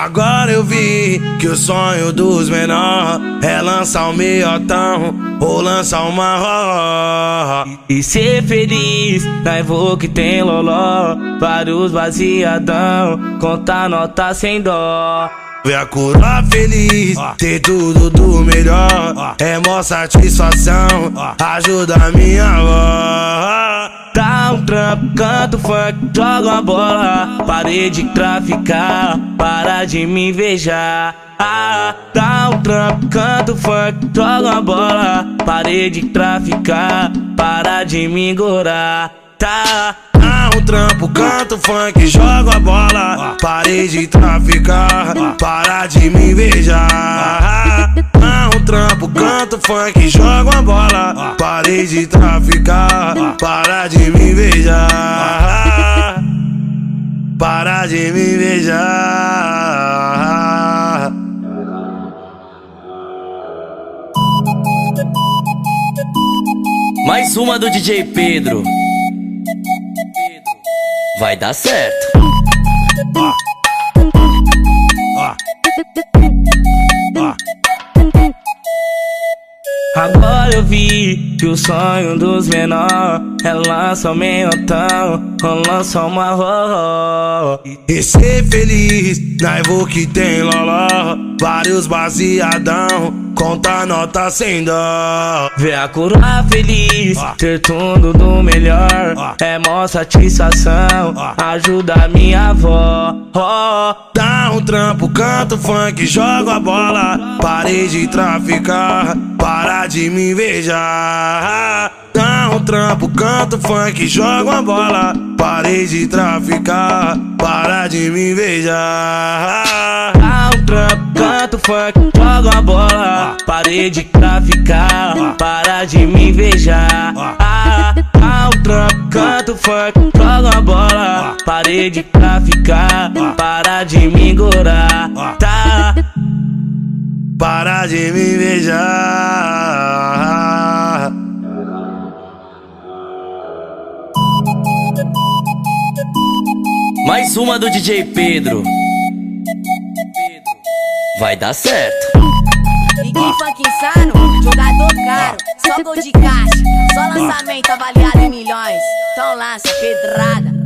Agora eu vi que o sonho dos menor é lançar um meiotão ou lançar uma ró. E ser feliz, na que tem loló, vários baseadão, contar nota sem dó. Vem a coroa feliz, ter tudo do melhor. É mó satisfação, ajuda a minha avó. Dá um trampo, canto funk, joga a bola. Parei de traficar, para de me invejar. Ah, dá um trampo, canto funk, joga a bola. Parei de traficar, para de me engorar. Tá um trampo, canto funk, jogo a bola. Parei de traficar, para de me invejar. Ah, trampo, canto funk, jogo a bola. Parei de traficar, para de me invejar. Para de me invejar. Mais uma do DJ Pedro vai dar certo. Agora eu vi que o sonho dos menor é lançar um meiotão ou lançar uma ró. E ser feliz na que tem loló, vários baseadão conta nota sem dó. Ver a coroa feliz, ah. ter tudo do melhor. Ah. É mó satisfação, ah. ajuda minha avó. Oh. Dá um trampo, canto funk, jogo a bola. Parei de traficar, para de me invejar. Dá um trampo, canto funk, jogo a bola. Parei de traficar, para de me invejar. Funk, jogo a bola. Parei de traficar, para de me invejar. Ah, dá um trampo, canto funk, jogo a bola. Parei de traficar, para de me engorar. Tá? Para de me invejar. Mais uma do DJ Pedro. Vai dar certo. Ninguém funk insano, jogador caro, só gol de caixa, só lançamento avaliado em milhões. Então lança pedrada.